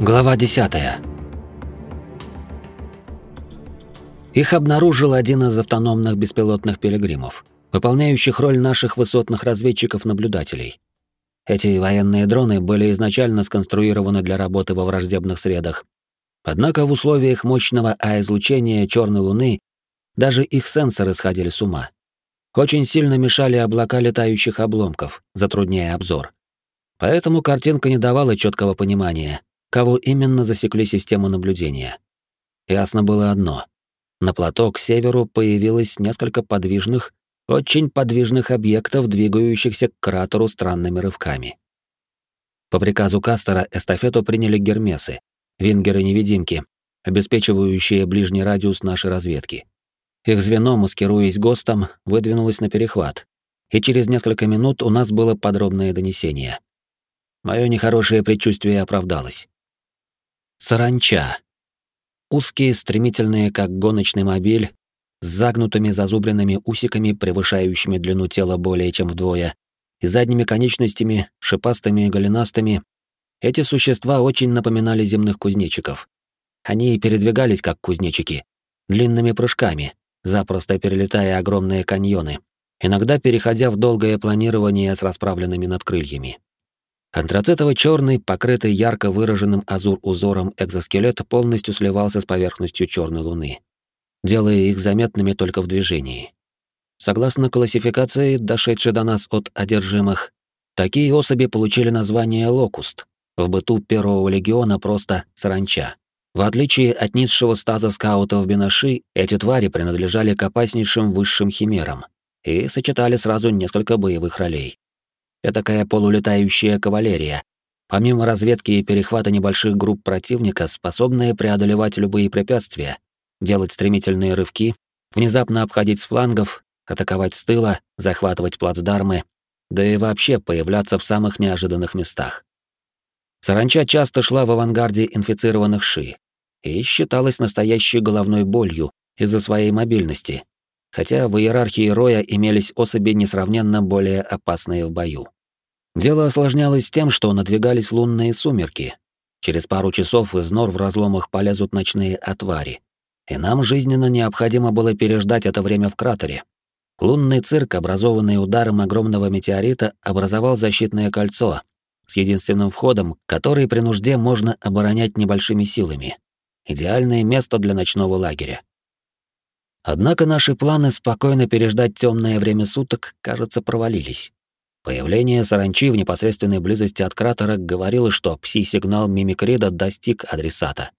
Глава 10. Их обнаружил один из автономных беспилотных пилигримов, выполняющих роль наших высотных разведчиков-наблюдателей. Эти военные дроны были изначально сконструированы для работы во враждебных средах. Однако в условиях мощного А-излучения черной Луны даже их сенсоры сходили с ума. Очень сильно мешали облака летающих обломков, затрудняя обзор. Поэтому картинка не давала четкого понимания, кого именно засекли систему наблюдения. Ясно было одно. На плато к северу появилось несколько подвижных, очень подвижных объектов, двигающихся к кратеру странными рывками. По приказу Кастера эстафету приняли гермесы, вингеры-невидимки, обеспечивающие ближний радиус нашей разведки. Их звено, маскируясь ГОСТом, выдвинулось на перехват, и через несколько минут у нас было подробное донесение. Мое нехорошее предчувствие оправдалось. Саранча. Узкие, стремительные, как гоночный мобиль, с загнутыми зазубренными усиками, превышающими длину тела более чем вдвое, и задними конечностями, шипастыми и голенастыми, эти существа очень напоминали земных кузнечиков. Они передвигались как кузнечики, длинными прыжками, запросто перелетая огромные каньоны, иногда переходя в долгое планирование с расправленными надкрыльями. Антрацитово-черный, покрытый ярко выраженным азур-узором экзоскелет полностью сливался с поверхностью черной луны, делая их заметными только в движении. Согласно классификации, дошедшей до нас от одержимых, такие особи получили название локуст, в быту первого легиона просто саранча. В отличие от низшего стаза скаутов Бинаши, эти твари принадлежали к опаснейшим высшим химерам и сочетали сразу несколько боевых ролей этакая полулетающая кавалерия, помимо разведки и перехвата небольших групп противника, способная преодолевать любые препятствия, делать стремительные рывки, внезапно обходить с флангов, атаковать с тыла, захватывать плацдармы, да и вообще появляться в самых неожиданных местах. Саранча часто шла в авангарде инфицированных ши и считалась настоящей головной болью из-за своей мобильности, хотя в иерархии роя имелись особи несравненно более опасные в бою. Дело осложнялось тем, что надвигались лунные сумерки. Через пару часов из нор в разломах полезут ночные отвари. И нам жизненно необходимо было переждать это время в кратере. Лунный цирк, образованный ударом огромного метеорита, образовал защитное кольцо с единственным входом, который при нужде можно оборонять небольшими силами. Идеальное место для ночного лагеря. Однако наши планы спокойно переждать темное время суток, кажется, провалились. Появление саранчи в непосредственной близости от кратера говорило, что пси-сигнал мимикрида достиг адресата.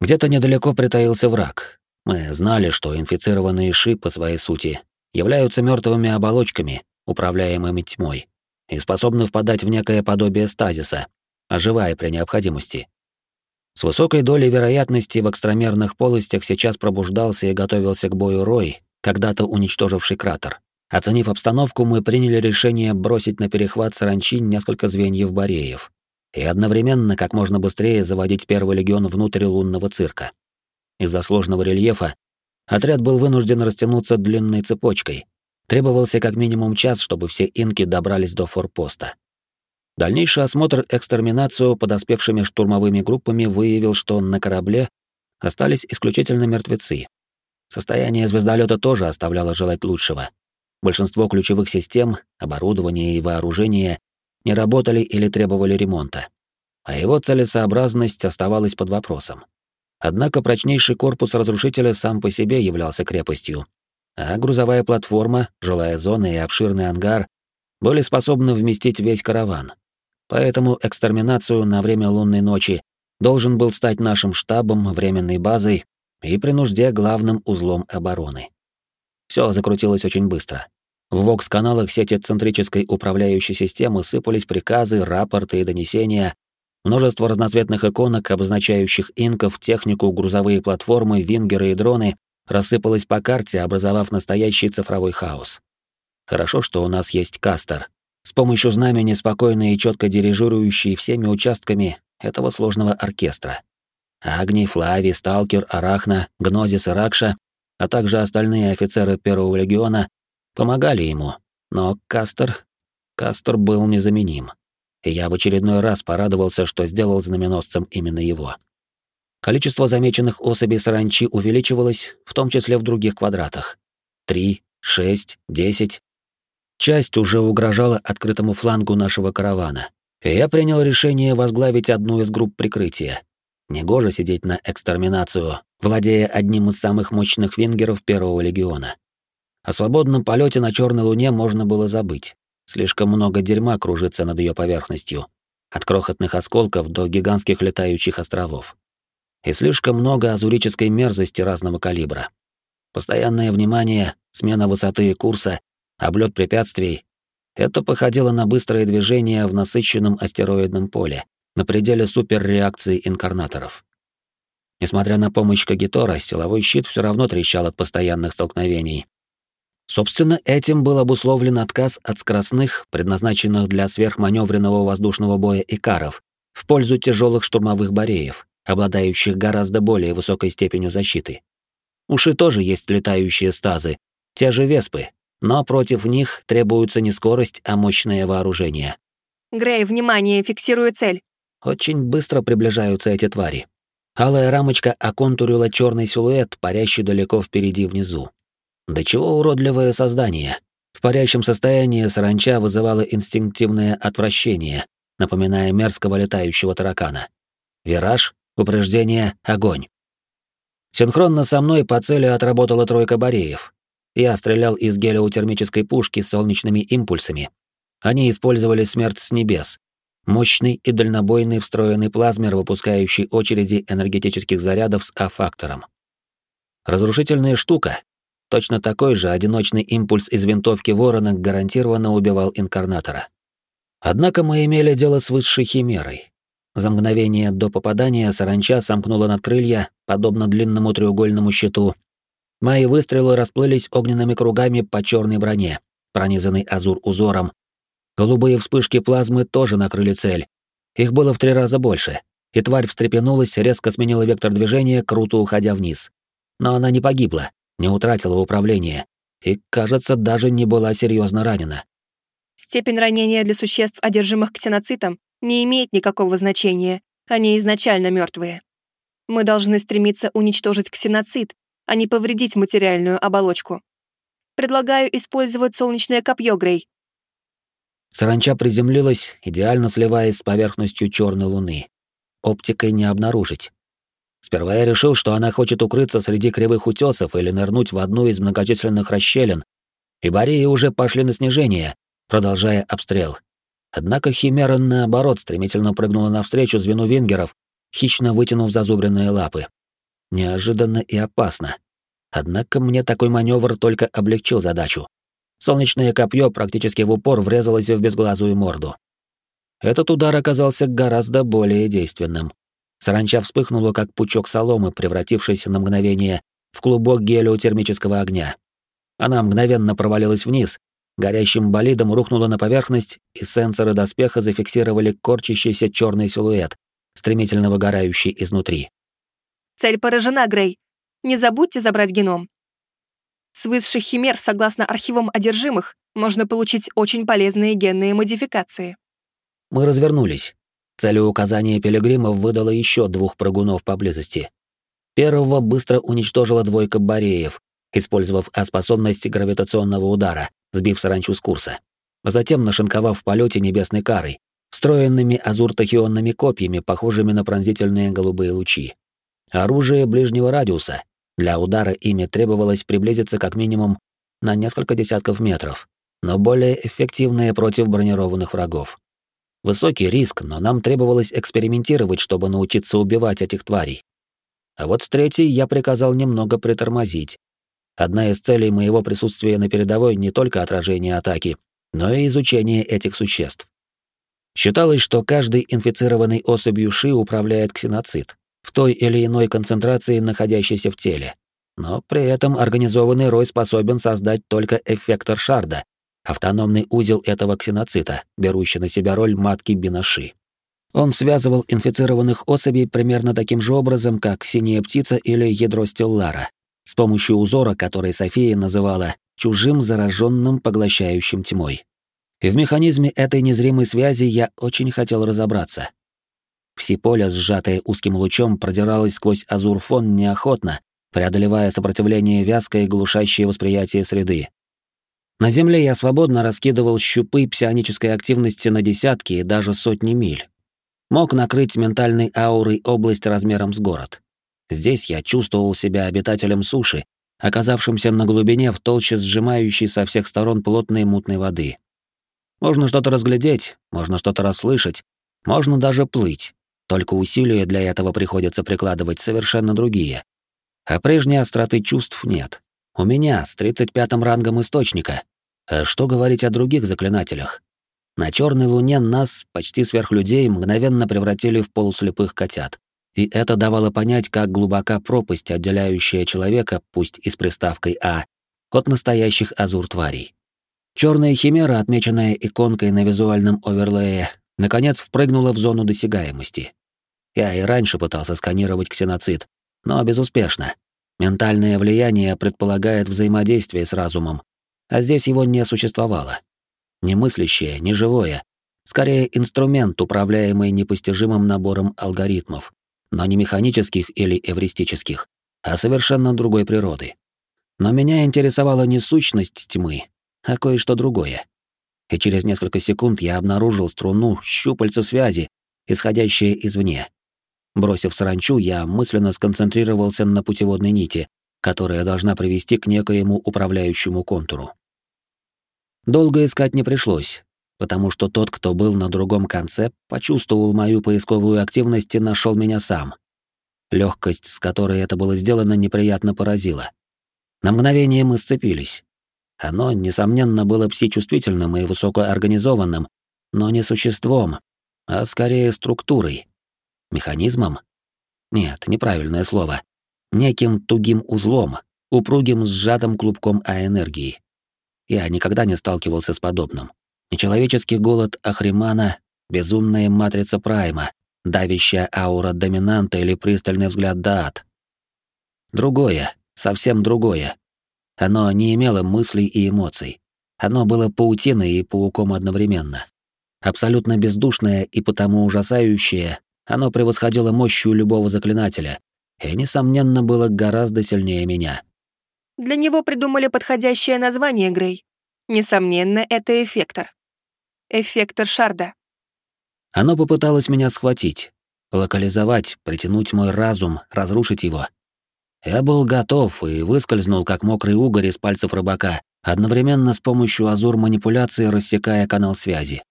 Где-то недалеко притаился враг. Мы знали, что инфицированные ши по своей сути являются мертвыми оболочками, управляемыми тьмой, и способны впадать в некое подобие стазиса, оживая при необходимости. С высокой долей вероятности в экстрамерных полостях сейчас пробуждался и готовился к бою Рой, когда-то уничтоживший кратер. Оценив обстановку, мы приняли решение бросить на перехват саранчи несколько звеньев бареев и одновременно как можно быстрее заводить первый легион внутрь лунного цирка. Из-за сложного рельефа отряд был вынужден растянуться длинной цепочкой. Требовался как минимум час, чтобы все инки добрались до форпоста. Дальнейший осмотр экстерминацию подоспевшими штурмовыми группами выявил, что на корабле остались исключительно мертвецы. Состояние звездолета тоже оставляло желать лучшего. Большинство ключевых систем, оборудования и вооружения не работали или требовали ремонта, а его целесообразность оставалась под вопросом. Однако прочнейший корпус разрушителя сам по себе являлся крепостью, а грузовая платформа, жилая зона и обширный ангар были способны вместить весь караван. Поэтому экстерминацию на время лунной ночи должен был стать нашим штабом, временной базой и при нужде главным узлом обороны. Все закрутилось очень быстро. В вокс-каналах сети центрической управляющей системы сыпались приказы, рапорты и донесения, множество разноцветных иконок, обозначающих инков, технику, грузовые платформы, вингеры и дроны, рассыпалось по карте, образовав настоящий цифровой хаос. Хорошо, что у нас есть кастер, с помощью знамени спокойно и четко дирижирующий всеми участками этого сложного оркестра. Агни, Флави, Сталкер, Арахна, Гнозис и Ракша а также остальные офицеры Первого легиона помогали ему, но Кастер... Кастер был незаменим. и я в очередной раз порадовался, что сделал знаменосцем именно его. Количество замеченных особей саранчи увеличивалось, в том числе в других квадратах. Три, шесть, десять. Часть уже угрожала открытому флангу нашего каравана, и я принял решение возглавить одну из групп прикрытия. Негоже сидеть на экстерминацию, владея одним из самых мощных вингеров Первого легиона. О свободном полете на Черной Луне можно было забыть. Слишком много дерьма кружится над ее поверхностью, от крохотных осколков до гигантских летающих островов. И слишком много азурической мерзости разного калибра. Постоянное внимание, смена высоты и курса, облет препятствий — это походило на быстрое движение в насыщенном астероидном поле, на пределе суперреакции инкарнаторов. Несмотря на помощь Кагитора, силовой щит все равно трещал от постоянных столкновений, Собственно, этим был обусловлен отказ от скоростных, предназначенных для сверхманевренного воздушного боя икаров, в пользу тяжелых штурмовых бареев, обладающих гораздо более высокой степенью защиты. Уши тоже есть летающие стазы, те же веспы, но против них требуется не скорость, а мощное вооружение. Грей, внимание, фиксирую цель. Очень быстро приближаются эти твари. Алая рамочка оконтурила черный силуэт, парящий далеко впереди внизу. Да чего уродливое создание. В парящем состоянии саранча вызывала инстинктивное отвращение, напоминая мерзкого летающего таракана. Вираж, упреждение, огонь. Синхронно со мной по цели отработала тройка бареев. Я стрелял из гелиотермической пушки с солнечными импульсами. Они использовали смерть с небес. Мощный и дальнобойный встроенный плазмер, выпускающий очереди энергетических зарядов с А-фактором. Разрушительная штука, Точно такой же одиночный импульс из винтовки Ворона гарантированно убивал инкарнатора. Однако мы имели дело с высшей химерой. За мгновение до попадания саранча сомкнула над крылья, подобно длинному треугольному щиту. Мои выстрелы расплылись огненными кругами по черной броне, пронизанной азур-узором. Голубые вспышки плазмы тоже накрыли цель. Их было в три раза больше, и тварь встрепенулась, резко сменила вектор движения, круто уходя вниз. Но она не погибла, не утратила управление и, кажется, даже не была серьезно ранена. Степень ранения для существ, одержимых ксеноцитом, не имеет никакого значения. Они изначально мертвые. Мы должны стремиться уничтожить ксеноцит, а не повредить материальную оболочку. Предлагаю использовать солнечное копье, Грей. Саранча приземлилась, идеально сливаясь с поверхностью черной луны. Оптикой не обнаружить. Сперва я решил, что она хочет укрыться среди кривых утесов или нырнуть в одну из многочисленных расщелин, и Бории уже пошли на снижение, продолжая обстрел. Однако Химера, наоборот, стремительно прыгнула навстречу звену вингеров, хищно вытянув зазубренные лапы. Неожиданно и опасно. Однако мне такой маневр только облегчил задачу. Солнечное копье практически в упор врезалось в безглазую морду. Этот удар оказался гораздо более действенным. Саранча вспыхнула, как пучок соломы, превратившийся на мгновение в клубок гелиотермического огня. Она мгновенно провалилась вниз, горящим болидом рухнула на поверхность, и сенсоры доспеха зафиксировали корчащийся черный силуэт, стремительно выгорающий изнутри. «Цель поражена, Грей. Не забудьте забрать геном. С высших химер, согласно архивам одержимых, можно получить очень полезные генные модификации». Мы развернулись. Целеуказание пилигримов выдало еще двух прыгунов поблизости. Первого быстро уничтожила двойка бареев, использовав способность гравитационного удара, сбив саранчу с курса. Затем нашинковав в полете небесной карой, встроенными азуртахионными копьями, похожими на пронзительные голубые лучи. Оружие ближнего радиуса. Для удара ими требовалось приблизиться как минимум на несколько десятков метров, но более эффективное против бронированных врагов. Высокий риск, но нам требовалось экспериментировать, чтобы научиться убивать этих тварей. А вот с третьей я приказал немного притормозить. Одна из целей моего присутствия на передовой не только отражение атаки, но и изучение этих существ. Считалось, что каждый инфицированный особью ШИ управляет ксеноцит, в той или иной концентрации, находящейся в теле. Но при этом организованный рой способен создать только эффектор шарда, автономный узел этого ксеноцита, берущий на себя роль матки Бинаши. Он связывал инфицированных особей примерно таким же образом, как синяя птица или ядро стеллара, с помощью узора, который София называла чужим зараженным поглощающим тьмой. И в механизме этой незримой связи я очень хотел разобраться. Пси-поле, сжатое узким лучом, продиралось сквозь азурфон неохотно, преодолевая сопротивление вязкое и глушащее восприятие среды. На Земле я свободно раскидывал щупы псионической активности на десятки и даже сотни миль. Мог накрыть ментальной аурой область размером с город. Здесь я чувствовал себя обитателем суши, оказавшимся на глубине в толще сжимающей со всех сторон плотной мутной воды. Можно что-то разглядеть, можно что-то расслышать, можно даже плыть. Только усилия для этого приходится прикладывать совершенно другие. А прежней остроты чувств нет. У меня с 35-м рангом источника. А что говорить о других заклинателях? На черной луне нас, почти сверхлюдей, мгновенно превратили в полуслепых котят. И это давало понять, как глубока пропасть, отделяющая человека, пусть и с приставкой «а», от настоящих азур-тварей. Черная химера, отмеченная иконкой на визуальном оверлее, наконец впрыгнула в зону досягаемости. Я и раньше пытался сканировать ксеноцид, но безуспешно. Ментальное влияние предполагает взаимодействие с разумом, а здесь его не существовало. Не мыслящее, не живое, скорее инструмент, управляемый непостижимым набором алгоритмов, но не механических или эвристических, а совершенно другой природы. Но меня интересовала не сущность тьмы, а кое-что другое. И через несколько секунд я обнаружил струну щупальца связи, исходящие извне. Бросив саранчу, я мысленно сконцентрировался на путеводной нити, которая должна привести к некоему управляющему контуру. Долго искать не пришлось, потому что тот, кто был на другом конце, почувствовал мою поисковую активность и нашел меня сам. Легкость, с которой это было сделано, неприятно поразила. На мгновение мы сцепились. Оно, несомненно, было пси-чувствительным и высокоорганизованным, но не существом, а скорее структурой, Механизмом? Нет, неправильное слово. Неким тугим узлом, упругим сжатым клубком А-энергии. Я никогда не сталкивался с подобным. Нечеловеческий голод Ахримана, безумная матрица Прайма, давящая аура доминанта или пристальный взгляд Даат. Другое, совсем другое. Оно не имело мыслей и эмоций. Оно было паутиной и пауком одновременно. Абсолютно бездушное и потому ужасающее, оно превосходило мощью любого заклинателя и, несомненно, было гораздо сильнее меня. Для него придумали подходящее название, Грей. Несомненно, это эффектор. Эффектор Шарда. Оно попыталось меня схватить, локализовать, притянуть мой разум, разрушить его. Я был готов и выскользнул, как мокрый угорь из пальцев рыбака, одновременно с помощью азур манипуляции рассекая канал связи.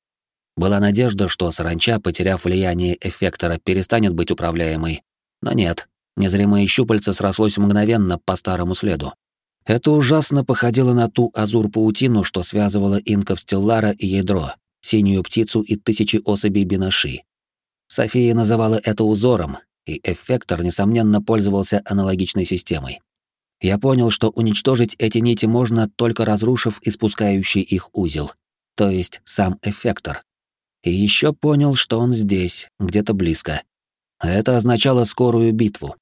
Была надежда, что саранча, потеряв влияние эффектора, перестанет быть управляемой. Но нет, незримое щупальце срослось мгновенно по старому следу. Это ужасно походило на ту азур-паутину, что связывала инков Стеллара и ядро, синюю птицу и тысячи особей бинаши. София называла это узором, и эффектор, несомненно, пользовался аналогичной системой. Я понял, что уничтожить эти нити можно, только разрушив испускающий их узел, то есть сам эффектор. И еще понял, что он здесь, где-то близко. А это означало скорую битву.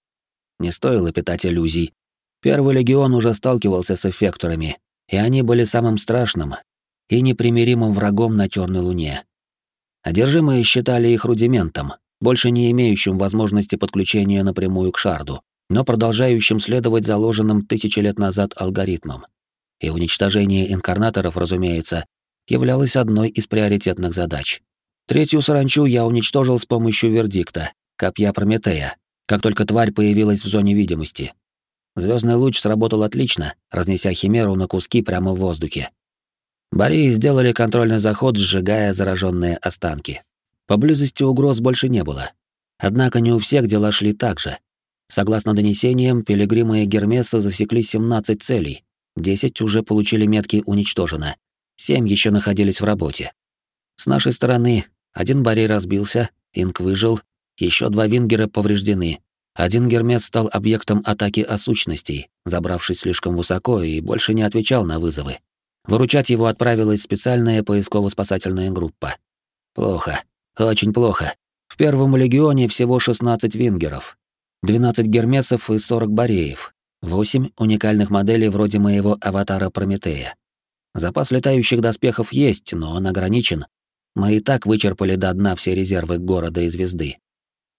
Не стоило питать иллюзий. Первый легион уже сталкивался с эффекторами, и они были самым страшным и непримиримым врагом на Черной Луне. Одержимые считали их рудиментом, больше не имеющим возможности подключения напрямую к шарду, но продолжающим следовать заложенным тысячи лет назад алгоритмам. И уничтожение инкарнаторов, разумеется, являлось одной из приоритетных задач. Третью саранчу я уничтожил с помощью вердикта, копья Прометея, как только тварь появилась в зоне видимости. Звездный луч сработал отлично, разнеся химеру на куски прямо в воздухе. Бории сделали контрольный заход, сжигая зараженные останки. Поблизости угроз больше не было. Однако не у всех дела шли так же. Согласно донесениям, пилигримы и Гермеса засекли 17 целей, 10 уже получили метки «уничтожено», 7 еще находились в работе. С нашей стороны один барей разбился, Инк выжил, еще два вингера повреждены. Один гермес стал объектом атаки осущностей, забравшись слишком высоко и больше не отвечал на вызовы. Выручать его отправилась специальная поисково-спасательная группа. Плохо, очень плохо. В первом легионе всего 16 вингеров, 12 гермесов и 40 бареев, 8 уникальных моделей вроде моего аватара Прометея. Запас летающих доспехов есть, но он ограничен. Мы и так вычерпали до дна все резервы города и звезды.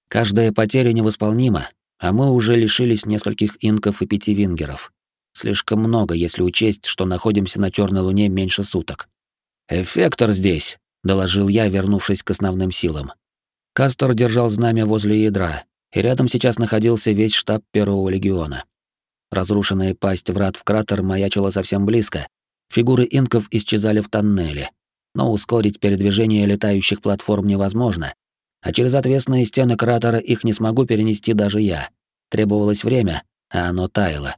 Каждая потеря невосполнима, а мы уже лишились нескольких инков и пяти вингеров. Слишком много, если учесть, что находимся на Черной Луне меньше суток. «Эффектор здесь», — доложил я, вернувшись к основным силам. Кастор держал знамя возле ядра, и рядом сейчас находился весь штаб Первого легиона. Разрушенная пасть врат в кратер маячила совсем близко. Фигуры инков исчезали в тоннеле. Но ускорить передвижение летающих платформ невозможно, а через отвесные стены кратера их не смогу перенести даже я. Требовалось время, а оно таяло.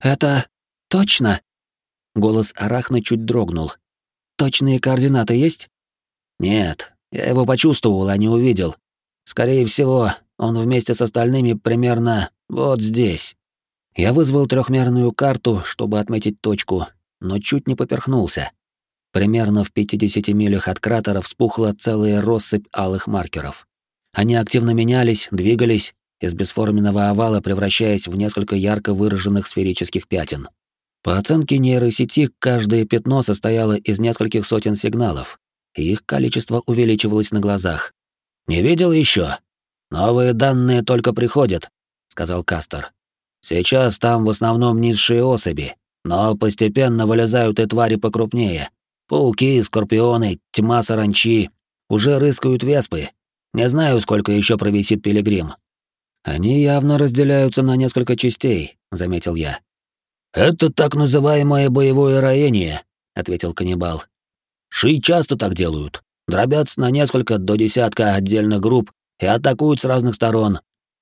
«Это точно?» Голос Арахны чуть дрогнул. «Точные координаты есть?» «Нет, я его почувствовал, а не увидел. Скорее всего, он вместе с остальными примерно вот здесь». Я вызвал трехмерную карту, чтобы отметить точку, но чуть не поперхнулся. Примерно в 50 милях от кратера вспухла целая россыпь алых маркеров. Они активно менялись, двигались, из бесформенного овала превращаясь в несколько ярко выраженных сферических пятен. По оценке нейросети, каждое пятно состояло из нескольких сотен сигналов, и их количество увеличивалось на глазах. «Не видел еще? Новые данные только приходят», — сказал Кастер. «Сейчас там в основном низшие особи, но постепенно вылезают и твари покрупнее. Пауки, скорпионы, тьма саранчи. Уже рыскают веспы. Не знаю, сколько еще провисит пилигрим. Они явно разделяются на несколько частей, заметил я. Это так называемое боевое роение, ответил каннибал. Ши часто так делают. Дробятся на несколько до десятка отдельных групп и атакуют с разных сторон.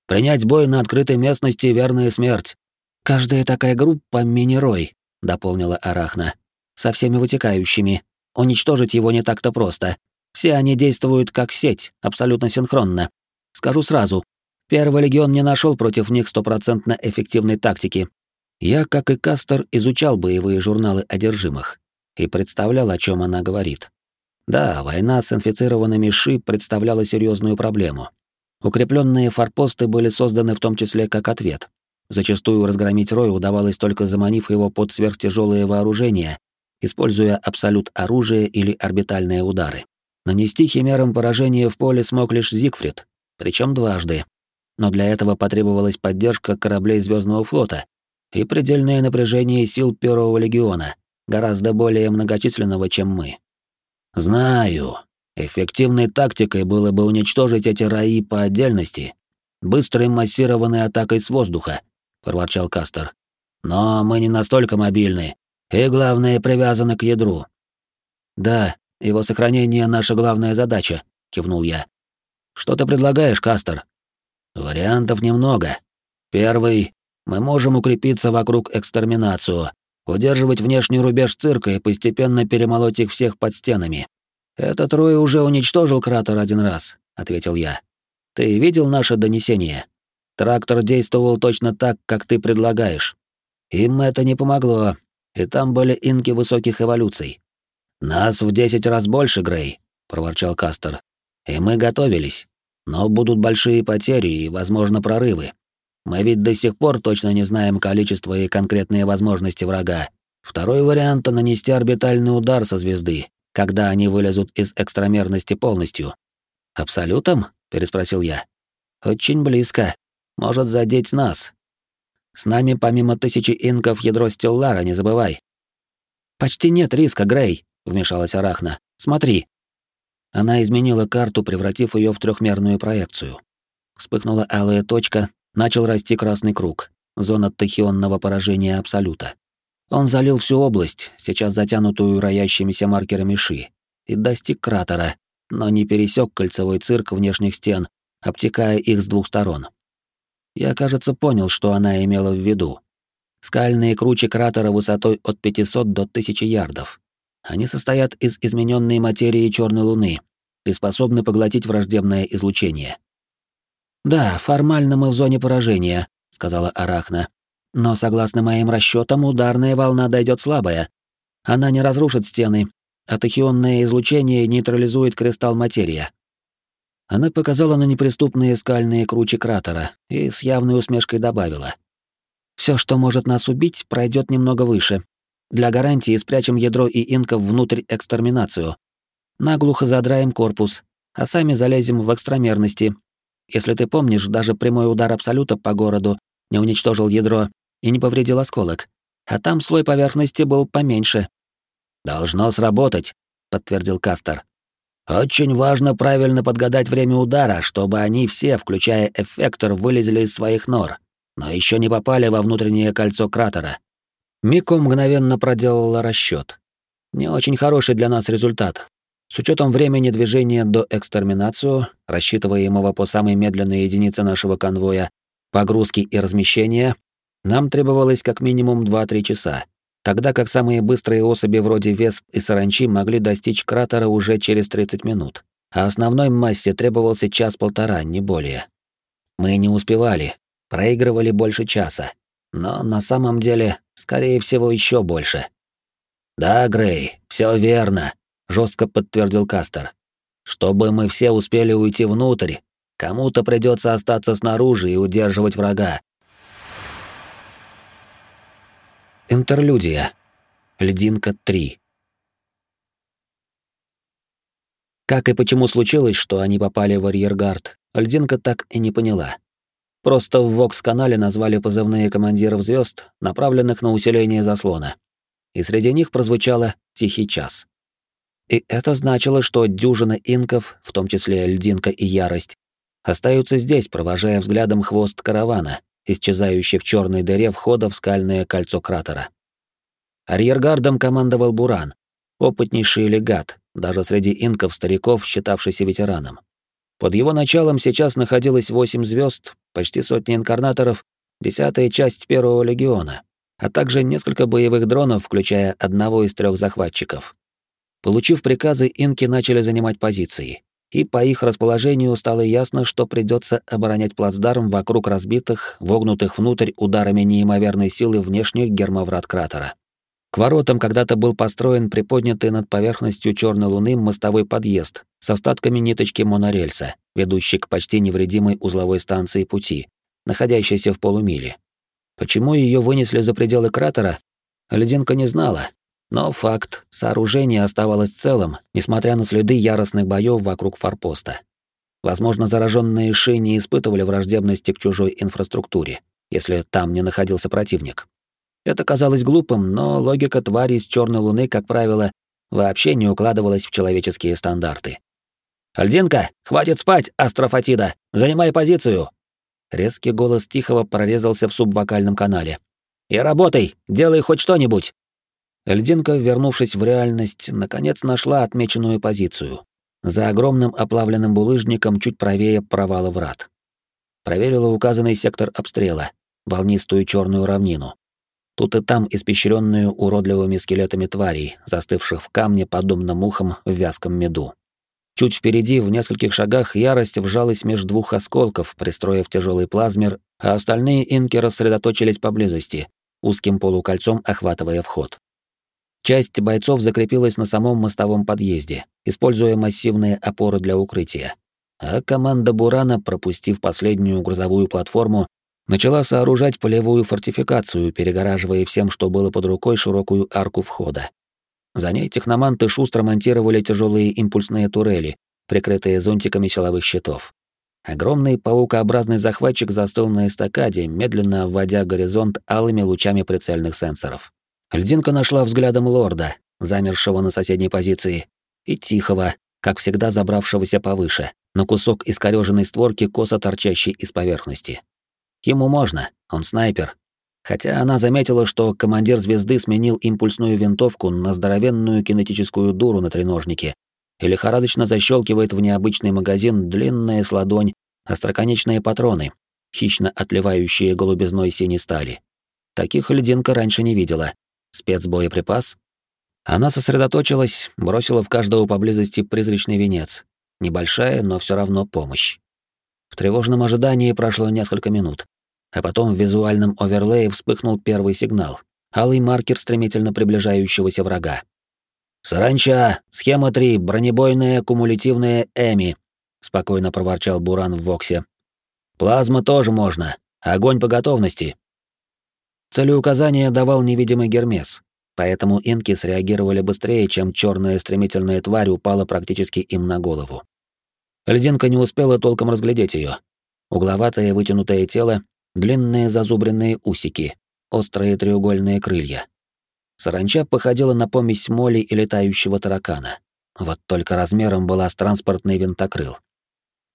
Принять бой на открытой местности — верная смерть. Каждая такая группа — мини-рой, дополнила Арахна со всеми вытекающими. Уничтожить его не так-то просто. Все они действуют как сеть, абсолютно синхронно. Скажу сразу, Первый легион не нашел против них стопроцентно эффективной тактики. Я, как и Кастер, изучал боевые журналы одержимых и представлял, о чем она говорит. Да, война с инфицированными ШИ представляла серьезную проблему. Укрепленные форпосты были созданы в том числе как ответ. Зачастую разгромить Рой удавалось только заманив его под сверхтяжелое вооружение используя абсолют оружия или орбитальные удары. Нанести химерам поражение в поле смог лишь Зигфрид, причем дважды. Но для этого потребовалась поддержка кораблей Звездного флота и предельное напряжение сил Первого легиона, гораздо более многочисленного, чем мы. Знаю, эффективной тактикой было бы уничтожить эти раи по отдельности, быстрой массированной атакой с воздуха, проворчал Кастер. Но мы не настолько мобильны, и, главное, привязаны к ядру. Да, его сохранение — наша главная задача, кивнул я. Что ты предлагаешь, Кастер? Вариантов немного. Первый — мы можем укрепиться вокруг экстерминацию, удерживать внешний рубеж цирка и постепенно перемолоть их всех под стенами. Этот Рой уже уничтожил кратер один раз, ответил я. Ты видел наше донесение? Трактор действовал точно так, как ты предлагаешь. Им это не помогло, и там были инки высоких эволюций. Нас в десять раз больше, Грей, проворчал Кастер. И мы готовились. Но будут большие потери и, возможно, прорывы. Мы ведь до сих пор точно не знаем количество и конкретные возможности врага. Второй вариант — нанести орбитальный удар со звезды, когда они вылезут из экстрамерности полностью. «Абсолютом?» — переспросил я. «Очень близко. Может задеть нас, с нами помимо тысячи инков ядро Стеллара, не забывай. Почти нет риска, Грей, вмешалась Арахна. Смотри. Она изменила карту, превратив ее в трехмерную проекцию. Вспыхнула алая точка, начал расти красный круг, зона тахионного поражения Абсолюта. Он залил всю область, сейчас затянутую роящимися маркерами Ши, и достиг кратера, но не пересек кольцевой цирк внешних стен, обтекая их с двух сторон. Я, кажется, понял, что она имела в виду. Скальные кручи кратера высотой от 500 до 1000 ярдов. Они состоят из измененной материи черной луны и способны поглотить враждебное излучение. «Да, формально мы в зоне поражения», — сказала Арахна. «Но, согласно моим расчетам, ударная волна дойдет слабая. Она не разрушит стены, а тахионное излучение нейтрализует кристалл материя. Она показала на неприступные скальные кручи кратера и с явной усмешкой добавила. «Все, что может нас убить, пройдет немного выше. Для гарантии спрячем ядро и инков внутрь экстерминацию. Наглухо задраем корпус, а сами залезем в экстрамерности. Если ты помнишь, даже прямой удар Абсолюта по городу не уничтожил ядро и не повредил осколок. А там слой поверхности был поменьше. «Должно сработать», — подтвердил Кастер. «Очень важно правильно подгадать время удара, чтобы они все, включая эффектор, вылезли из своих нор, но еще не попали во внутреннее кольцо кратера. Мико мгновенно проделала расчет. Не очень хороший для нас результат. С учетом времени движения до экстерминацию, рассчитываемого по самой медленной единице нашего конвоя, погрузки и размещения, нам требовалось как минимум 2-3 часа, тогда как самые быстрые особи вроде Весп и Саранчи могли достичь кратера уже через 30 минут, а основной массе требовался час-полтора, не более. Мы не успевали, проигрывали больше часа, но на самом деле, скорее всего, еще больше. Да, Грей, все верно, жестко подтвердил Кастер. Чтобы мы все успели уйти внутрь, кому-то придется остаться снаружи и удерживать врага. Интерлюдия. Льдинка 3. Как и почему случилось, что они попали в арьергард, Льдинка так и не поняла. Просто в Вокс-канале назвали позывные командиров звезд, направленных на усиление заслона. И среди них прозвучало «Тихий час». И это значило, что дюжина инков, в том числе Льдинка и Ярость, остаются здесь, провожая взглядом хвост каравана, исчезающий в черной дыре входа в скальное кольцо кратера. Арьергардом командовал Буран, опытнейший легат, даже среди инков-стариков, считавшийся ветераном. Под его началом сейчас находилось восемь звезд, почти сотни инкарнаторов, десятая часть первого легиона, а также несколько боевых дронов, включая одного из трех захватчиков. Получив приказы, инки начали занимать позиции, и по их расположению стало ясно, что придется оборонять плацдарм вокруг разбитых, вогнутых внутрь ударами неимоверной силы внешних гермоврат кратера. К воротам когда-то был построен приподнятый над поверхностью черной луны мостовой подъезд с остатками ниточки монорельса, ведущий к почти невредимой узловой станции пути, находящейся в полумиле. Почему ее вынесли за пределы кратера, Леденка не знала, но факт, сооружение оставалось целым, несмотря на следы яростных боев вокруг форпоста. Возможно, зараженные Ши не испытывали враждебности к чужой инфраструктуре, если там не находился противник. Это казалось глупым, но логика твари из черной луны, как правило, вообще не укладывалась в человеческие стандарты. «Альдинка, хватит спать, астрофатида! Занимай позицию!» Резкий голос Тихого прорезался в субвокальном канале. «И работай! Делай хоть что-нибудь!» Льдинка, вернувшись в реальность, наконец нашла отмеченную позицию. За огромным оплавленным булыжником чуть правее провала врат. Проверила указанный сектор обстрела, волнистую черную равнину. Тут и там испещренную уродливыми скелетами тварей, застывших в камне подобно мухам в вязком меду. Чуть впереди, в нескольких шагах, ярость вжалась между двух осколков, пристроив тяжелый плазмер, а остальные инки рассредоточились поблизости, узким полукольцом охватывая вход. Часть бойцов закрепилась на самом мостовом подъезде, используя массивные опоры для укрытия. А команда Бурана, пропустив последнюю грузовую платформу, начала сооружать полевую фортификацию, перегораживая всем, что было под рукой, широкую арку входа. За ней техноманты шустро монтировали тяжелые импульсные турели, прикрытые зонтиками силовых щитов. Огромный паукообразный захватчик застыл на эстакаде, медленно обводя горизонт алыми лучами прицельных сенсоров. Льдинка нашла взглядом лорда, замершего на соседней позиции, и тихого, как всегда забравшегося повыше, на кусок искорёженной створки, косо торчащей из поверхности. Ему можно, он снайпер. Хотя она заметила, что командир звезды сменил импульсную винтовку на здоровенную кинетическую дуру на треножнике и лихорадочно защелкивает в необычный магазин длинная с ладонь остроконечные патроны, хищно отливающие голубизной синей стали. Таких льдинка раньше не видела. Спецбоеприпас? Она сосредоточилась, бросила в каждого поблизости призрачный венец. Небольшая, но все равно помощь. В тревожном ожидании прошло несколько минут. А потом в визуальном оверлее вспыхнул первый сигнал. Алый маркер стремительно приближающегося врага. «Саранча! Схема 3, бронебойная кумулятивная Эми», — спокойно проворчал Буран в Воксе. «Плазма тоже можно. Огонь по готовности». Целеуказание давал невидимый Гермес. поэтому инки среагировали быстрее, чем черная стремительная тварь упала практически им на голову. Льдинка не успела толком разглядеть ее. Угловатое вытянутое тело, длинные зазубренные усики, острые треугольные крылья. Саранча походила на помесь моли и летающего таракана. Вот только размером была с транспортный винтокрыл.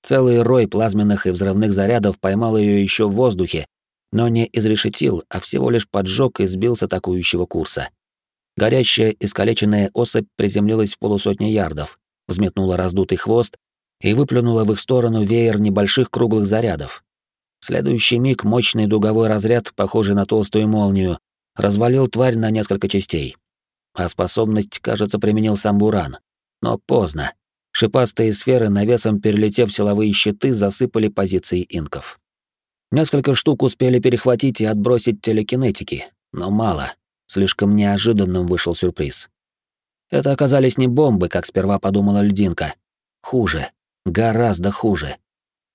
Целый рой плазменных и взрывных зарядов поймал ее еще в воздухе, но не изрешетил, а всего лишь поджег и сбил с атакующего курса. Горящая искалеченная особь приземлилась в полусотни ярдов, взметнула раздутый хвост и выплюнула в их сторону веер небольших круглых зарядов. В следующий миг мощный дуговой разряд, похожий на толстую молнию, развалил тварь на несколько частей. А способность, кажется, применил сам Буран. Но поздно. Шипастые сферы, навесом перелетев силовые щиты, засыпали позиции инков. Несколько штук успели перехватить и отбросить телекинетики, но мало. Слишком неожиданным вышел сюрприз. Это оказались не бомбы, как сперва подумала льдинка. Хуже. Гораздо хуже.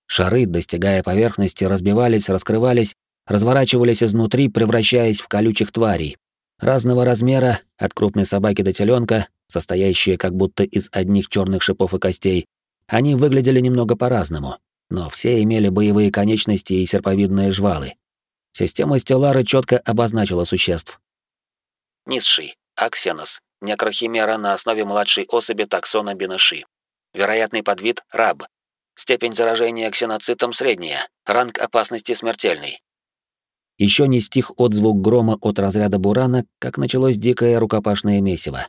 Шары, достигая поверхности, разбивались, раскрывались, разворачивались изнутри, превращаясь в колючих тварей. Разного размера, от крупной собаки до теленка, состоящие как будто из одних черных шипов и костей, они выглядели немного по-разному, но все имели боевые конечности и серповидные жвалы. Система Стеллары четко обозначила существ. Низший, Аксенос, некрохимера на основе младшей особи таксона Бинаши. Вероятный подвид — раб. Степень заражения ксеноцитом средняя, ранг опасности смертельный. Еще не стих отзвук грома от разряда бурана, как началось дикое рукопашное месиво.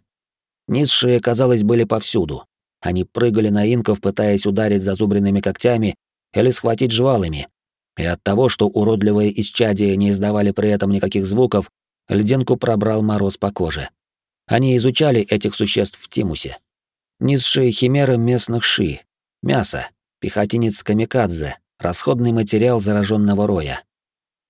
Низшие, казалось, были повсюду. Они прыгали на инков, пытаясь ударить зазубренными когтями или схватить жвалами. И от того, что уродливые исчадия не издавали при этом никаких звуков, льдинку пробрал мороз по коже. Они изучали этих существ в Тимусе. Низшие химеры местных ши, мясо, пехотинец камикадзе, расходный материал зараженного роя.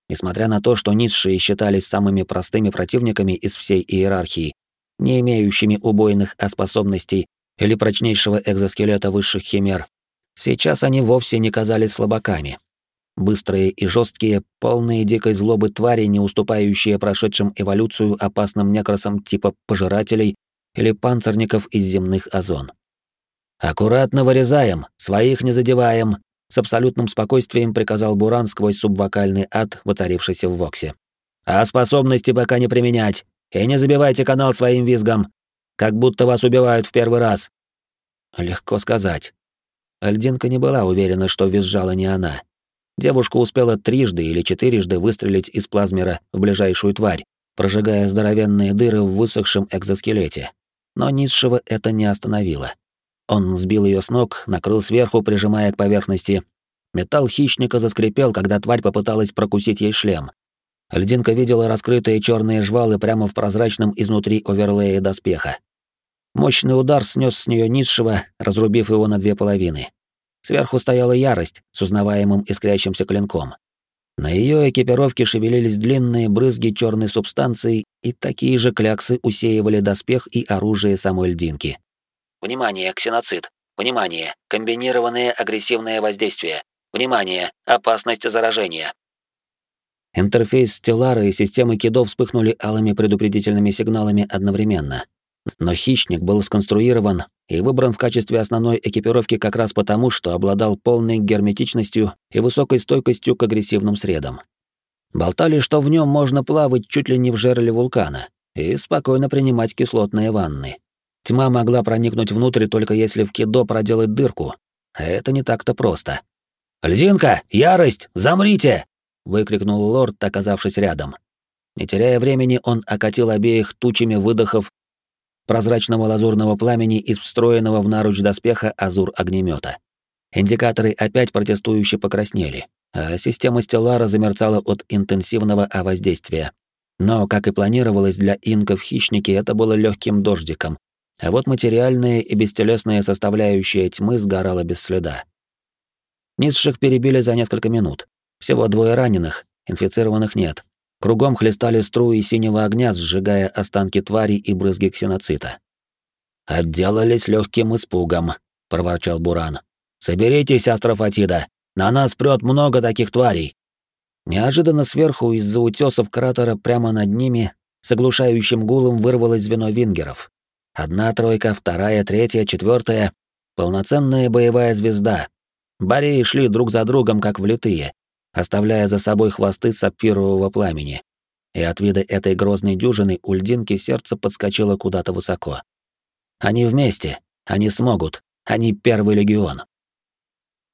Несмотря на то, что низшие считались самыми простыми противниками из всей иерархии, не имеющими убойных способностей или прочнейшего экзоскелета высших химер, сейчас они вовсе не казались слабаками. Быстрые и жесткие, полные дикой злобы твари, не уступающие прошедшим эволюцию опасным некросам типа пожирателей или панцирников из земных озон. «Аккуратно вырезаем, своих не задеваем», — с абсолютным спокойствием приказал Буран сквозь субвокальный ад, воцарившийся в Воксе. «А способности пока не применять, и не забивайте канал своим визгом, как будто вас убивают в первый раз». Легко сказать. Альдинка не была уверена, что визжала не она. Девушка успела трижды или четырежды выстрелить из плазмера в ближайшую тварь, прожигая здоровенные дыры в высохшем экзоскелете. Но низшего это не остановило. Он сбил ее с ног, накрыл сверху, прижимая к поверхности. Металл хищника заскрипел, когда тварь попыталась прокусить ей шлем. Льдинка видела раскрытые черные жвалы прямо в прозрачном изнутри оверлее доспеха. Мощный удар снес с нее низшего, разрубив его на две половины. Сверху стояла ярость с узнаваемым искрящимся клинком. На ее экипировке шевелились длинные брызги черной субстанции, и такие же кляксы усеивали доспех и оружие самой льдинки. Внимание, ксеноцид. Внимание, комбинированное агрессивное воздействие. Внимание, опасность заражения. Интерфейс Стеллара и системы кидов вспыхнули алыми предупредительными сигналами одновременно. Но хищник был сконструирован и выбран в качестве основной экипировки как раз потому, что обладал полной герметичностью и высокой стойкостью к агрессивным средам. Болтали, что в нем можно плавать чуть ли не в жерле вулкана и спокойно принимать кислотные ванны. Тьма могла проникнуть внутрь только если в кидо проделать дырку, а это не так-то просто. «Льзинка! Ярость! Замрите!» — выкрикнул лорд, оказавшись рядом. Не теряя времени, он окатил обеих тучами выдохов прозрачного лазурного пламени из встроенного в наруч доспеха азур огнемета. Индикаторы опять протестующе покраснели, а система Стеллара замерцала от интенсивного воздействия. Но, как и планировалось для инков хищники, это было легким дождиком, а вот материальная и бестелесная составляющая тьмы сгорала без следа. Низших перебили за несколько минут. Всего двое раненых, инфицированных нет. Кругом хлестали струи синего огня, сжигая останки тварей и брызги ксеноцита. «Отделались легким испугом», — проворчал Буран. «Соберитесь, Астрофатида, на нас прет много таких тварей». Неожиданно сверху из-за утесов кратера прямо над ними с оглушающим гулом вырвалось звено вингеров. Одна тройка, вторая, третья, четвертая. Полноценная боевая звезда. Бореи шли друг за другом, как влитые, оставляя за собой хвосты сапфирового пламени. И от вида этой грозной дюжины у льдинки сердце подскочило куда-то высоко. Они вместе, они смогут, они первый легион.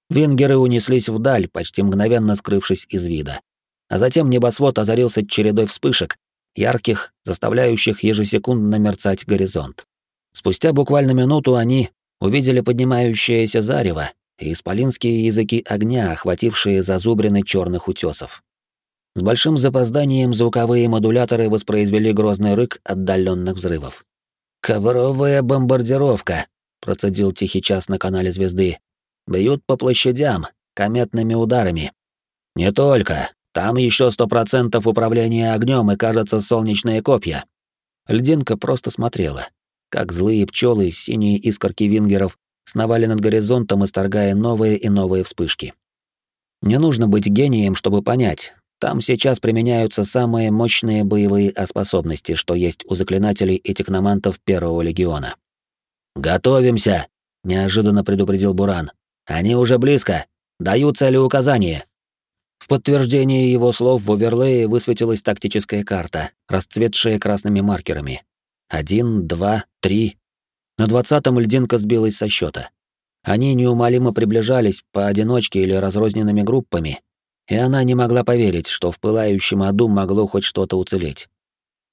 Венгеры унеслись вдаль, почти мгновенно скрывшись из вида. А затем небосвод озарился чередой вспышек, ярких, заставляющих ежесекундно мерцать горизонт. Спустя буквально минуту они увидели поднимающееся зарево и исполинские языки огня, охватившие зазубрины черных утесов. С большим запозданием звуковые модуляторы воспроизвели грозный рык отдаленных взрывов. «Ковровая бомбардировка», — процедил тихий час на канале звезды, Бьют по площадям, кометными ударами. Не только. Там еще сто процентов управления огнем и, кажется, солнечные копья. Льдинка просто смотрела, как злые пчелы, синие искорки вингеров сновали над горизонтом, исторгая новые и новые вспышки. Не нужно быть гением, чтобы понять, там сейчас применяются самые мощные боевые способности, что есть у заклинателей и техномантов Первого легиона. «Готовимся!» — неожиданно предупредил Буран. Они уже близко. Даю цели указания. В подтверждение его слов в оверлее высветилась тактическая карта, расцветшая красными маркерами. Один, два, три. На двадцатом льдинка сбилась со счета. Они неумолимо приближались поодиночке или разрозненными группами, и она не могла поверить, что в пылающем аду могло хоть что-то уцелеть.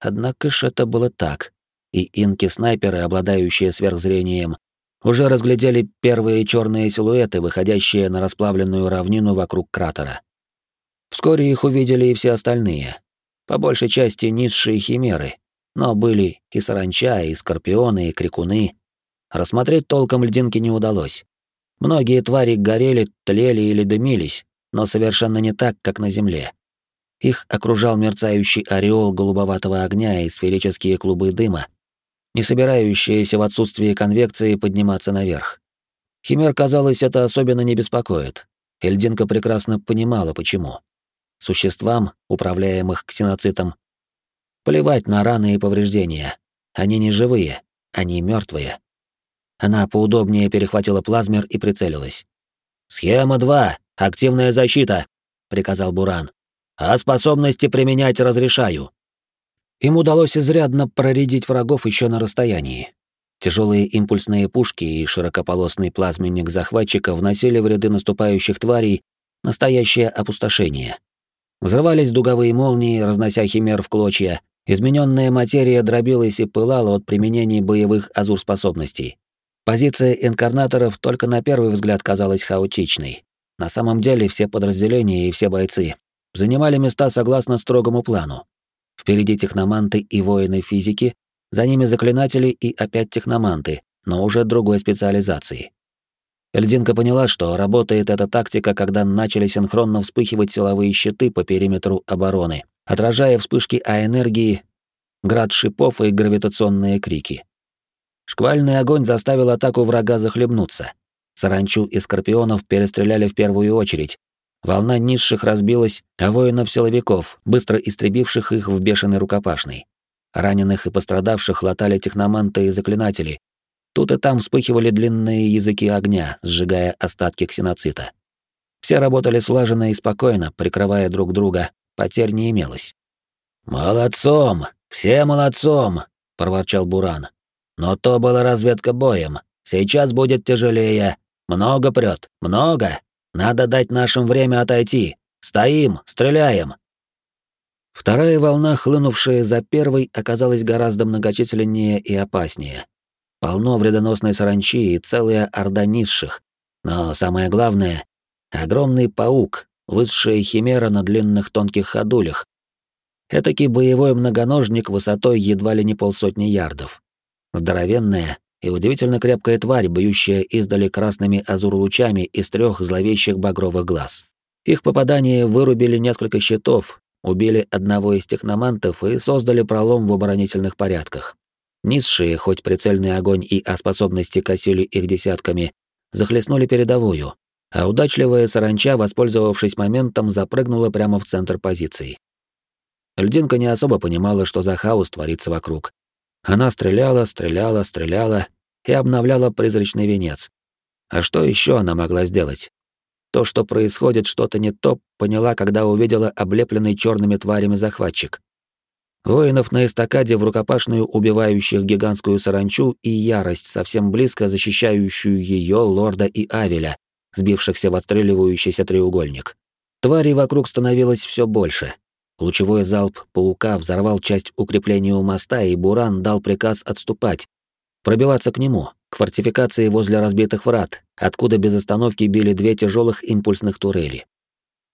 Однако ж это было так, и инки-снайперы, обладающие сверхзрением, уже разглядели первые черные силуэты, выходящие на расплавленную равнину вокруг кратера. Вскоре их увидели и все остальные. По большей части низшие химеры, но были и саранча, и скорпионы, и крикуны. Рассмотреть толком льдинки не удалось. Многие твари горели, тлели или дымились, но совершенно не так, как на Земле. Их окружал мерцающий ореол голубоватого огня и сферические клубы дыма, не собирающаяся в отсутствии конвекции подниматься наверх. Химер, казалось, это особенно не беспокоит. Эльдинка прекрасно понимала, почему. Существам, управляемых ксеноцитом, плевать на раны и повреждения. Они не живые, они мертвые. Она поудобнее перехватила плазмер и прицелилась. «Схема 2. Активная защита», — приказал Буран. «А способности применять разрешаю. Им удалось изрядно проредить врагов еще на расстоянии. Тяжелые импульсные пушки и широкополосный плазменник захватчика вносили в ряды наступающих тварей настоящее опустошение. Взрывались дуговые молнии, разнося химер в клочья, измененная материя дробилась и пылала от применения боевых азур-способностей. Позиция инкарнаторов только на первый взгляд казалась хаотичной. На самом деле все подразделения и все бойцы занимали места согласно строгому плану. Впереди техноманты и воины физики, за ними заклинатели и опять техноманты, но уже другой специализации. Эльдинка поняла, что работает эта тактика, когда начали синхронно вспыхивать силовые щиты по периметру обороны, отражая вспышки А-энергии, град шипов и гравитационные крики. Шквальный огонь заставил атаку врага захлебнуться. Саранчу и скорпионов перестреляли в первую очередь, Волна низших разбилась, а воинов-силовиков, быстро истребивших их в бешеный рукопашный. Раненых и пострадавших латали техноманты и заклинатели. Тут и там вспыхивали длинные языки огня, сжигая остатки ксеноцита. Все работали слаженно и спокойно, прикрывая друг друга, потерь не имелось. «Молодцом! Все молодцом!» — проворчал Буран. «Но то была разведка боем. Сейчас будет тяжелее. Много прет, много!» Надо дать нашим время отойти. Стоим, стреляем. Вторая волна, хлынувшая за первой, оказалась гораздо многочисленнее и опаснее. Полно вредоносной саранчи и целая орда низших. Но самое главное — огромный паук, высшая химера на длинных тонких ходулях. Этакий боевой многоножник высотой едва ли не полсотни ярдов. Здоровенная, и удивительно крепкая тварь, бьющая издали красными азур-лучами из трех зловещих багровых глаз. Их попадание вырубили несколько щитов, убили одного из техномантов и создали пролом в оборонительных порядках. Низшие, хоть прицельный огонь и о способности косили их десятками, захлестнули передовую, а удачливая саранча, воспользовавшись моментом, запрыгнула прямо в центр позиции. Льдинка не особо понимала, что за хаос творится вокруг. Она стреляла, стреляла, стреляла и обновляла призрачный венец. А что еще она могла сделать? То, что происходит что-то не то, поняла, когда увидела облепленный черными тварями захватчик. Воинов на эстакаде в рукопашную убивающих гигантскую саранчу и ярость, совсем близко защищающую ее, лорда и Авеля, сбившихся в отстреливающийся треугольник. Тварей вокруг становилось все больше. Лучевой залп паука взорвал часть укрепления у моста, и Буран дал приказ отступать, пробиваться к нему, к фортификации возле разбитых врат, откуда без остановки били две тяжелых импульсных турели.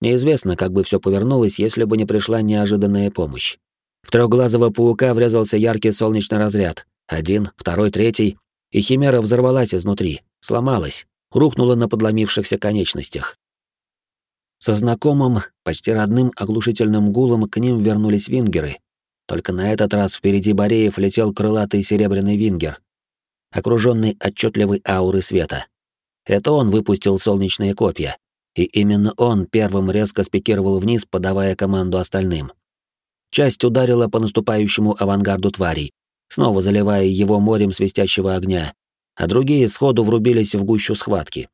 Неизвестно, как бы все повернулось, если бы не пришла неожиданная помощь. В трехглазого паука врезался яркий солнечный разряд. Один, второй, третий. И химера взорвалась изнутри, сломалась, рухнула на подломившихся конечностях. Со знакомым, почти родным оглушительным гулом к ним вернулись вингеры. Только на этот раз впереди Бореев летел крылатый серебряный вингер, окруженный отчетливой аурой света. Это он выпустил солнечные копья, и именно он первым резко спикировал вниз, подавая команду остальным. Часть ударила по наступающему авангарду тварей, снова заливая его морем свистящего огня, а другие сходу врубились в гущу схватки.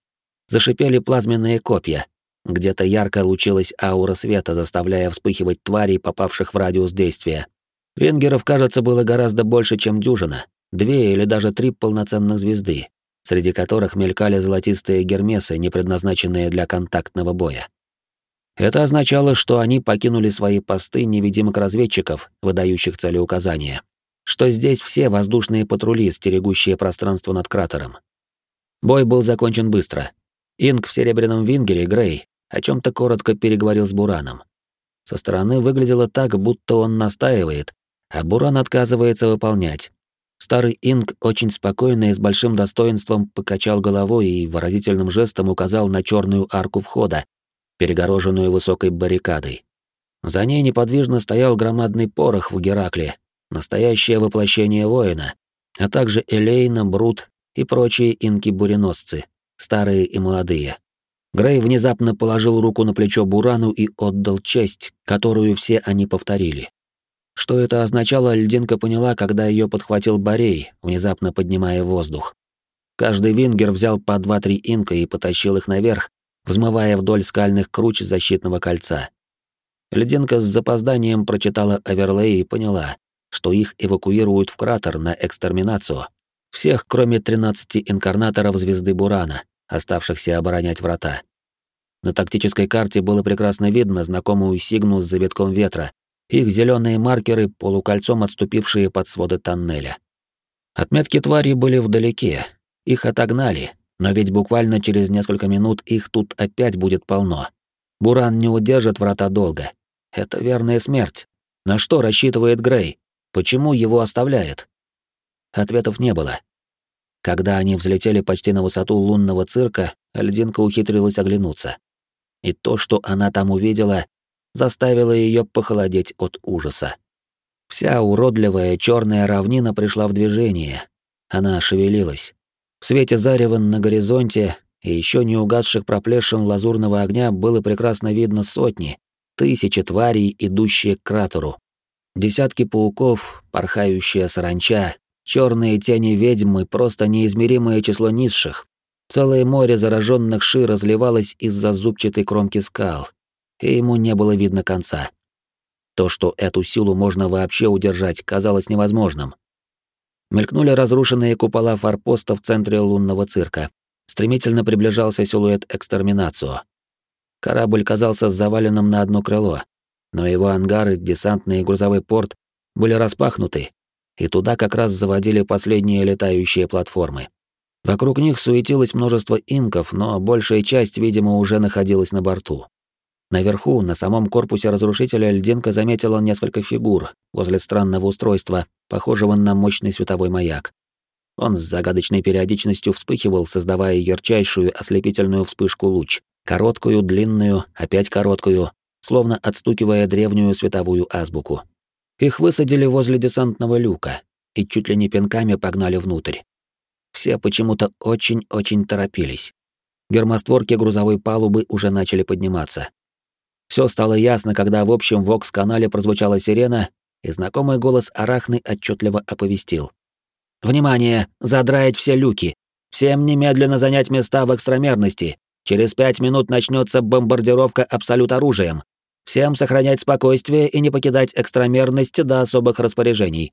Зашипели плазменные копья. Где-то ярко лучилась аура света, заставляя вспыхивать тварей, попавших в радиус действия. Венгеров, кажется, было гораздо больше, чем дюжина, две или даже три полноценных звезды, среди которых мелькали золотистые гермесы, не предназначенные для контактного боя. Это означало, что они покинули свои посты невидимых разведчиков, выдающих целеуказания, что здесь все воздушные патрули, стерегущие пространство над кратером. Бой был закончен быстро. Инг в серебряном вингере, Грей, о чем то коротко переговорил с Бураном. Со стороны выглядело так, будто он настаивает, а Буран отказывается выполнять, Старый Инг очень спокойно и с большим достоинством покачал головой и выразительным жестом указал на черную арку входа, перегороженную высокой баррикадой. За ней неподвижно стоял громадный порох в Геракле, настоящее воплощение воина, а также Элейна, Брут и прочие инки-буреносцы, старые и молодые. Грей внезапно положил руку на плечо Бурану и отдал честь, которую все они повторили. Что это означало, льдинка поняла, когда ее подхватил Борей, внезапно поднимая воздух. Каждый вингер взял по два-три инка и потащил их наверх, взмывая вдоль скальных круч защитного кольца. Льдинка с запозданием прочитала оверлей и поняла, что их эвакуируют в кратер на экстерминацию. Всех, кроме 13 инкарнаторов звезды Бурана, оставшихся оборонять врата. На тактической карте было прекрасно видно знакомую сигну с завитком ветра, их зеленые маркеры, полукольцом отступившие под своды тоннеля. Отметки твари были вдалеке, их отогнали, но ведь буквально через несколько минут их тут опять будет полно. Буран не удержит врата долго. Это верная смерть. На что рассчитывает Грей? Почему его оставляет? Ответов не было. Когда они взлетели почти на высоту лунного цирка, льдинка ухитрилась оглянуться. И то, что она там увидела, заставило ее похолодеть от ужаса. Вся уродливая черная равнина пришла в движение. Она шевелилась. В свете зарева на горизонте и еще не угасших проплешин лазурного огня было прекрасно видно сотни, тысячи тварей, идущие к кратеру. Десятки пауков, порхающая саранча, черные тени ведьмы, просто неизмеримое число низших. Целое море зараженных ши разливалось из-за зубчатой кромки скал, и ему не было видно конца. То, что эту силу можно вообще удержать, казалось невозможным. Мелькнули разрушенные купола форпоста в центре лунного цирка. Стремительно приближался силуэт экстерминацию. Корабль казался заваленным на одно крыло, но его ангары, десантный и грузовой порт были распахнуты, и туда как раз заводили последние летающие платформы. Вокруг них суетилось множество инков, но большая часть, видимо, уже находилась на борту. Наверху, на самом корпусе разрушителя, льдинка заметила несколько фигур возле странного устройства, похожего на мощный световой маяк. Он с загадочной периодичностью вспыхивал, создавая ярчайшую ослепительную вспышку луч. Короткую, длинную, опять короткую, словно отстукивая древнюю световую азбуку. Их высадили возле десантного люка и чуть ли не пинками погнали внутрь. Все почему-то очень-очень торопились. Гермостворки грузовой палубы уже начали подниматься. Все стало ясно, когда в общем вокс-канале прозвучала сирена, и знакомый голос Арахны отчетливо оповестил. «Внимание! Задраить все люки! Всем немедленно занять места в экстрамерности! Через пять минут начнется бомбардировка абсолют оружием! Всем сохранять спокойствие и не покидать экстрамерность до особых распоряжений!